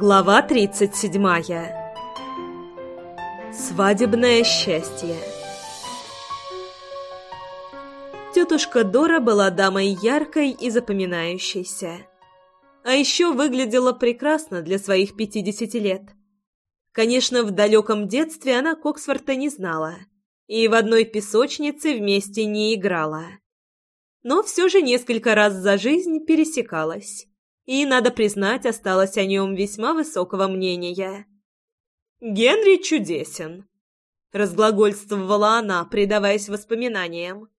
Глава 37. Свадебное счастье. Тетушка Дора была дамой яркой и запоминающейся. А еще выглядела прекрасно для своих 50 лет. Конечно, в далеком детстве она Коксфорта не знала и в одной песочнице вместе не играла. Но все же несколько раз за жизнь пересекалась и, надо признать, осталось о нем весьма высокого мнения. «Генри чудесен», — разглагольствовала она, предаваясь воспоминаниям.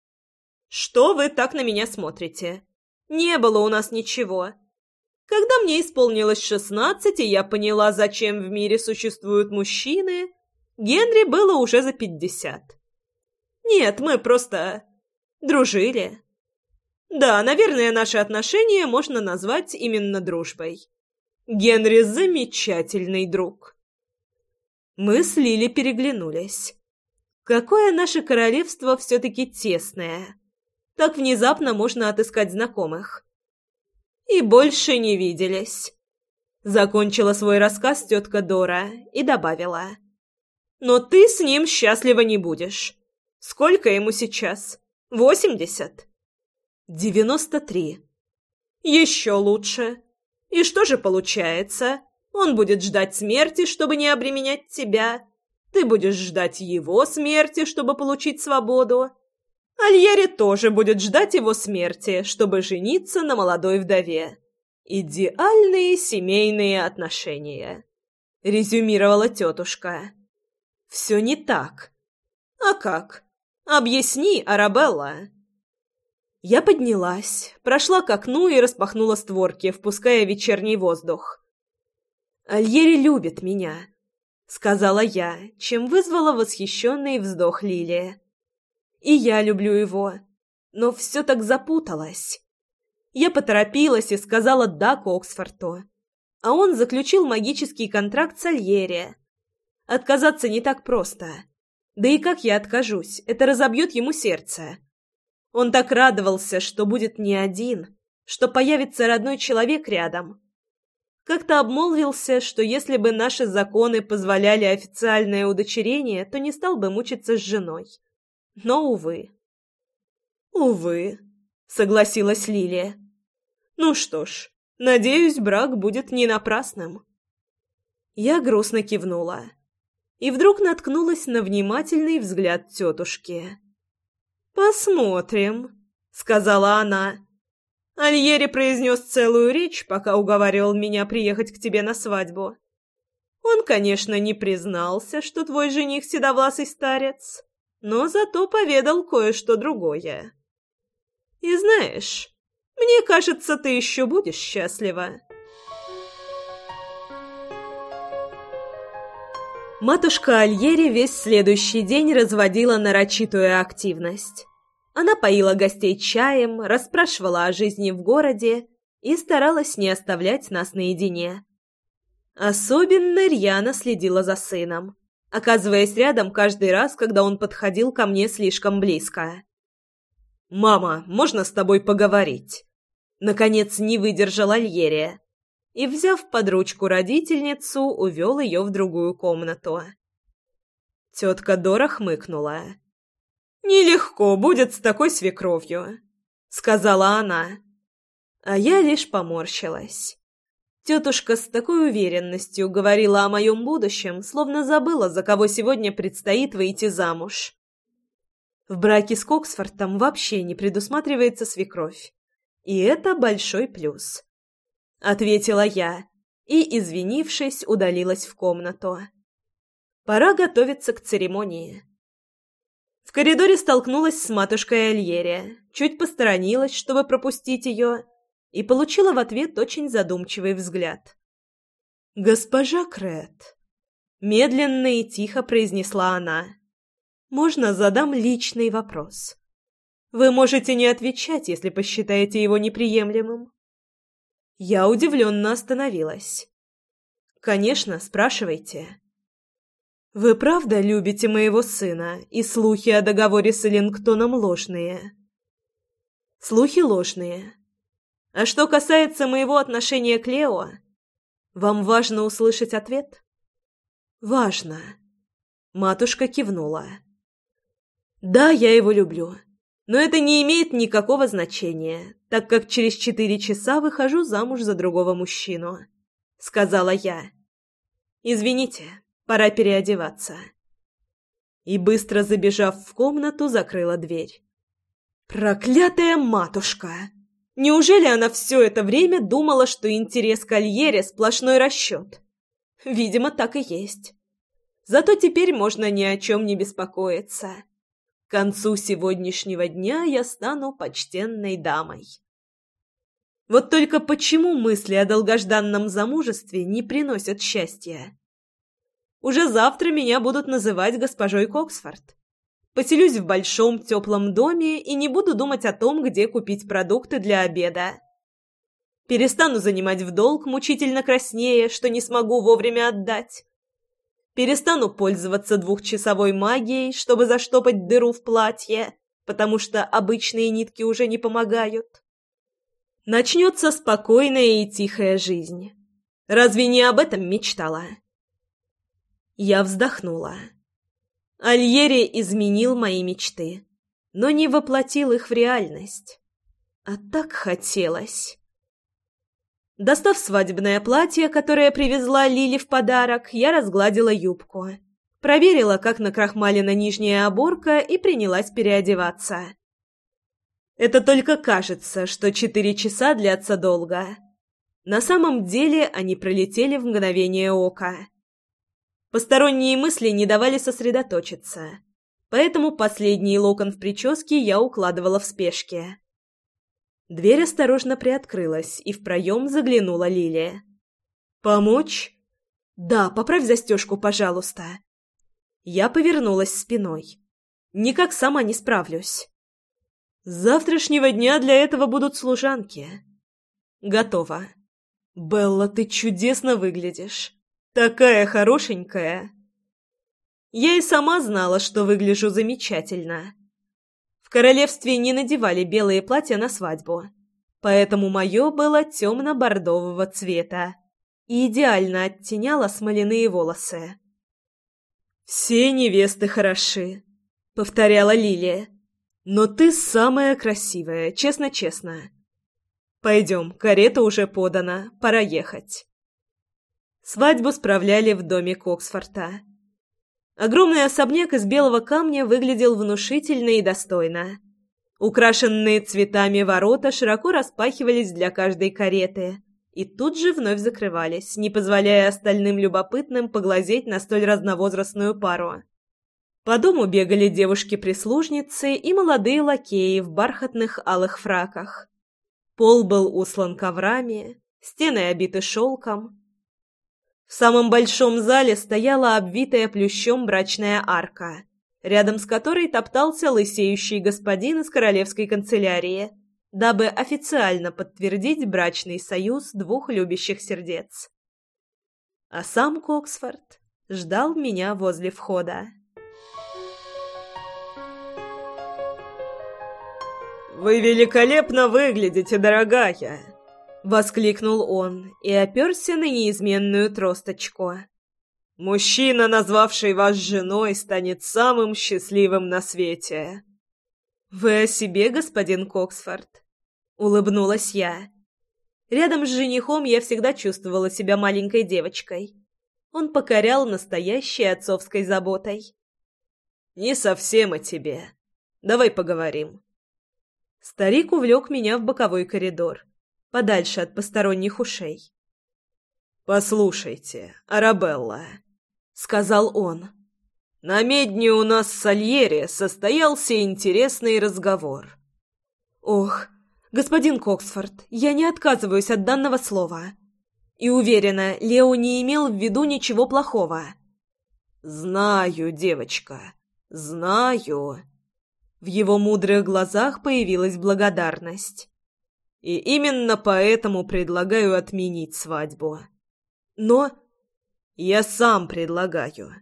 «Что вы так на меня смотрите? Не было у нас ничего. Когда мне исполнилось шестнадцать, и я поняла, зачем в мире существуют мужчины, Генри было уже за пятьдесят. Нет, мы просто дружили». Да, наверное, наши отношения можно назвать именно дружбой. Генри замечательный друг. Мы с Лили переглянулись. Какое наше королевство все-таки тесное. Так внезапно можно отыскать знакомых. И больше не виделись. Закончила свой рассказ тетка Дора и добавила. «Но ты с ним счастлива не будешь. Сколько ему сейчас? Восемьдесят?» Девяносто три. Еще лучше. И что же получается? Он будет ждать смерти, чтобы не обременять тебя. Ты будешь ждать его смерти, чтобы получить свободу. Альери тоже будет ждать его смерти, чтобы жениться на молодой вдове. «Идеальные семейные отношения», — резюмировала тетушка. «Все не так». «А как? Объясни, Арабелла». Я поднялась, прошла к окну и распахнула створки, впуская вечерний воздух. «Альери любит меня», — сказала я, чем вызвала восхищенный вздох Лилии. «И я люблю его, но все так запуталось». Я поторопилась и сказала «да» к Оксфорту. А он заключил магический контракт с Альери. Отказаться не так просто. Да и как я откажусь? Это разобьет ему сердце. Он так радовался, что будет не один, что появится родной человек рядом. Как-то обмолвился, что если бы наши законы позволяли официальное удочерение, то не стал бы мучиться с женой. Но, увы. «Увы», — согласилась Лилия. «Ну что ж, надеюсь, брак будет не напрасным». Я грустно кивнула. И вдруг наткнулась на внимательный взгляд тетушки. «Посмотрим», — сказала она. Альери произнес целую речь, пока уговаривал меня приехать к тебе на свадьбу. Он, конечно, не признался, что твой жених седовласый старец, но зато поведал кое-что другое. И знаешь, мне кажется, ты еще будешь счастлива. Матушка Альери весь следующий день разводила нарочитую активность. Она поила гостей чаем, расспрашивала о жизни в городе и старалась не оставлять нас наедине. Особенно рьяно следила за сыном, оказываясь рядом каждый раз, когда он подходил ко мне слишком близко. «Мама, можно с тобой поговорить?» Наконец не выдержала Альерия и, взяв под ручку родительницу, увел ее в другую комнату. Тетка Дора хмыкнула. «Нелегко будет с такой свекровью», — сказала она. А я лишь поморщилась. Тетушка с такой уверенностью говорила о моем будущем, словно забыла, за кого сегодня предстоит выйти замуж. В браке с Коксфордом вообще не предусматривается свекровь. И это большой плюс. — ответила я и, извинившись, удалилась в комнату. «Пора готовиться к церемонии». В коридоре столкнулась с матушкой Альери, чуть посторонилась, чтобы пропустить ее, и получила в ответ очень задумчивый взгляд. «Госпожа Крет», — медленно и тихо произнесла она, — «можно задам личный вопрос? Вы можете не отвечать, если посчитаете его неприемлемым. Я удивленно остановилась. «Конечно, спрашивайте». «Вы правда любите моего сына, и слухи о договоре с Эллингтоном ложные?» «Слухи ложные. А что касается моего отношения к Лео, вам важно услышать ответ?» «Важно». Матушка кивнула. «Да, я его люблю. Но это не имеет никакого значения, так как через четыре часа выхожу замуж за другого мужчину», — сказала я. «Извините, пора переодеваться». И, быстро забежав в комнату, закрыла дверь. «Проклятая матушка! Неужели она все это время думала, что интерес к Альере — сплошной расчет?» «Видимо, так и есть. Зато теперь можно ни о чем не беспокоиться». К концу сегодняшнего дня я стану почтенной дамой. Вот только почему мысли о долгожданном замужестве не приносят счастья? Уже завтра меня будут называть госпожой Коксфорд. Поселюсь в большом теплом доме и не буду думать о том, где купить продукты для обеда. Перестану занимать в долг, мучительно краснее, что не смогу вовремя отдать. Перестану пользоваться двухчасовой магией, чтобы заштопать дыру в платье, потому что обычные нитки уже не помогают. Начнется спокойная и тихая жизнь. Разве не об этом мечтала? Я вздохнула. Альери изменил мои мечты, но не воплотил их в реальность. А так хотелось. Достав свадебное платье, которое привезла Лили в подарок, я разгладила юбку. Проверила, как накрахмалена нижняя оборка, и принялась переодеваться. Это только кажется, что четыре часа длятся долго. На самом деле они пролетели в мгновение ока. Посторонние мысли не давали сосредоточиться, поэтому последний локон в прическе я укладывала в спешке. Дверь осторожно приоткрылась, и в проем заглянула Лилия. «Помочь?» «Да, поправь застежку, пожалуйста». Я повернулась спиной. «Никак сама не справлюсь». «С завтрашнего дня для этого будут служанки». «Готово». «Белла, ты чудесно выглядишь. Такая хорошенькая». Я и сама знала, что выгляжу замечательно. В королевстве не надевали белые платья на свадьбу, поэтому мое было темно-бордового цвета и идеально оттеняло смоляные волосы. «Все невесты хороши», — повторяла Лилия. «Но ты самая красивая, честно-честно. Пойдем, карета уже подана, пора ехать». Свадьбу справляли в доме Коксфорта. Огромный особняк из белого камня выглядел внушительно и достойно. Украшенные цветами ворота широко распахивались для каждой кареты и тут же вновь закрывались, не позволяя остальным любопытным поглазеть на столь разновозрастную пару. По дому бегали девушки-прислужницы и молодые лакеи в бархатных алых фраках. Пол был услан коврами, стены обиты шелком, в самом большом зале стояла обвитая плющом брачная арка, рядом с которой топтался лысеющий господин из королевской канцелярии, дабы официально подтвердить брачный союз двух любящих сердец. А сам Коксфорд ждал меня возле входа. «Вы великолепно выглядите, дорогая!» Воскликнул он и оперся на неизменную тросточку. «Мужчина, назвавший вас женой, станет самым счастливым на свете!» «Вы о себе, господин Коксфорд?» — улыбнулась я. Рядом с женихом я всегда чувствовала себя маленькой девочкой. Он покорял настоящей отцовской заботой. «Не совсем о тебе. Давай поговорим». Старик увлек меня в боковой коридор подальше от посторонних ушей. «Послушайте, Арабелла», — сказал он, — «на медне у нас с Альери состоялся интересный разговор». «Ох, господин Коксфорд, я не отказываюсь от данного слова. И уверена, Лео не имел в виду ничего плохого». «Знаю, девочка, знаю». В его мудрых глазах появилась благодарность. И именно поэтому предлагаю отменить свадьбу. Но я сам предлагаю.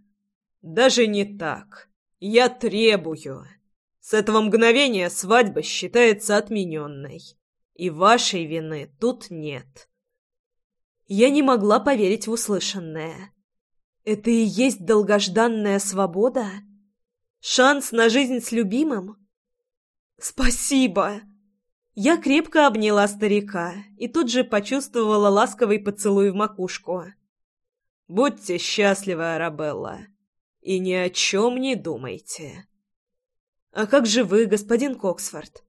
Даже не так. Я требую. С этого мгновения свадьба считается отмененной. И вашей вины тут нет. Я не могла поверить в услышанное. Это и есть долгожданная свобода? Шанс на жизнь с любимым? Спасибо! Я крепко обняла старика и тут же почувствовала ласковый поцелуй в макушку. «Будьте счастливы, Арабелла, и ни о чем не думайте». «А как же вы, господин Коксфорд?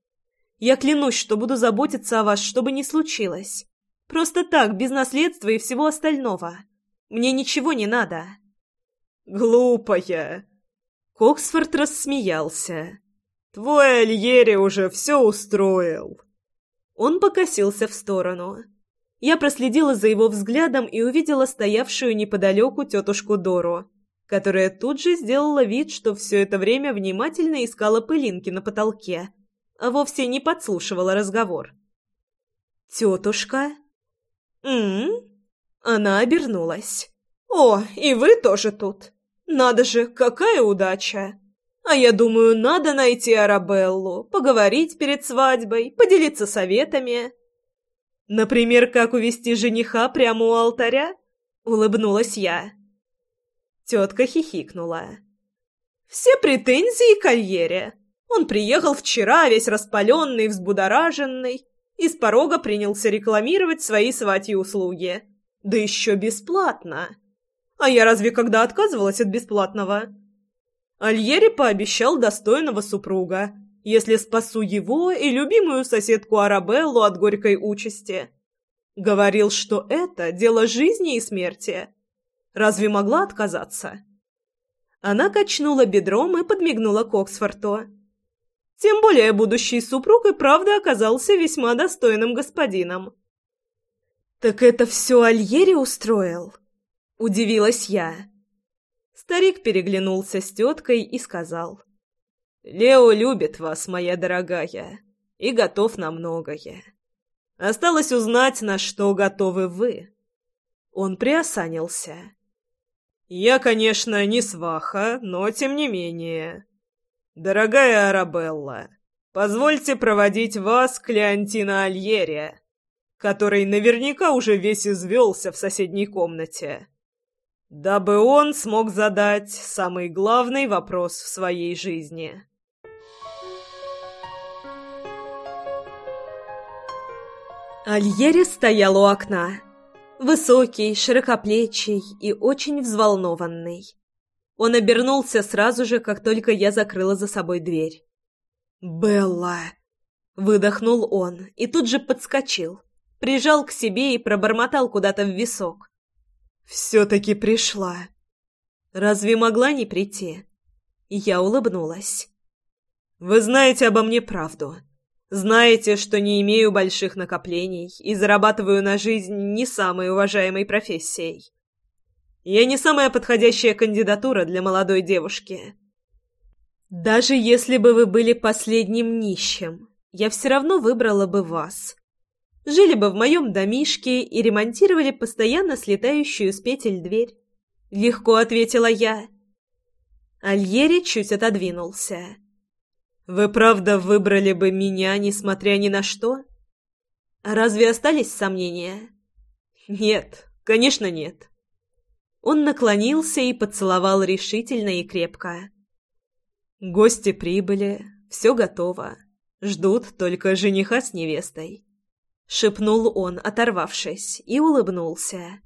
Я клянусь, что буду заботиться о вас, что бы ни случилось. Просто так, без наследства и всего остального. Мне ничего не надо». «Глупая!» Коксфорд рассмеялся. Твой Альери уже все устроил!» Он покосился в сторону. Я проследила за его взглядом и увидела стоявшую неподалеку тетушку Дору, которая тут же сделала вид, что все это время внимательно искала пылинки на потолке, а вовсе не подслушивала разговор. «Тетушка?» «М-м-м?» Она обернулась. «О, и вы тоже тут! Надо же, какая удача!» А я думаю, надо найти Арабеллу, поговорить перед свадьбой, поделиться советами. Например, как увести жениха прямо у алтаря? Улыбнулась я. Тетка хихикнула. Все претензии к карьере. Он приехал вчера, весь распаленный, взбудораженный, и с порога принялся рекламировать свои сватьи услуги. Да еще бесплатно. А я разве когда отказывалась от бесплатного? Альери пообещал достойного супруга, если спасу его и любимую соседку Арабеллу от горькой участи. Говорил, что это дело жизни и смерти. Разве могла отказаться? Она качнула бедром и подмигнула к Оксфорту. Тем более будущий супруг и правда оказался весьма достойным господином. «Так это все Альери устроил?» – удивилась я. Старик переглянулся с теткой и сказал. «Лео любит вас, моя дорогая, и готов на многое. Осталось узнать, на что готовы вы». Он приосанился. «Я, конечно, не сваха, но тем не менее...» «Дорогая Арабелла, позвольте проводить вас к Леонтино Альере, который наверняка уже весь извелся в соседней комнате дабы он смог задать самый главный вопрос в своей жизни. Альери стоял у окна. Высокий, широкоплечий и очень взволнованный. Он обернулся сразу же, как только я закрыла за собой дверь. «Белла!» — выдохнул он и тут же подскочил, прижал к себе и пробормотал куда-то в висок. «Все-таки пришла». «Разве могла не прийти?» Я улыбнулась. «Вы знаете обо мне правду. Знаете, что не имею больших накоплений и зарабатываю на жизнь не самой уважаемой профессией. Я не самая подходящая кандидатура для молодой девушки». «Даже если бы вы были последним нищим, я все равно выбрала бы вас, жили бы в моем домишке и ремонтировали постоянно слетающую с петель дверь. Легко ответила я. Альери чуть отодвинулся. «Вы правда выбрали бы меня, несмотря ни на что?» «Разве остались сомнения?» «Нет, конечно нет». Он наклонился и поцеловал решительно и крепко. «Гости прибыли, все готово. Ждут только жениха с невестой» шепнул он, оторвавшись, и улыбнулся.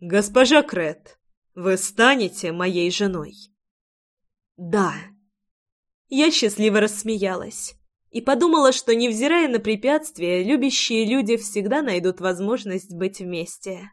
Госпожа Крет, вы станете моей женой. Да. Я счастливо рассмеялась и подумала, что невзирая на препятствия, любящие люди всегда найдут возможность быть вместе.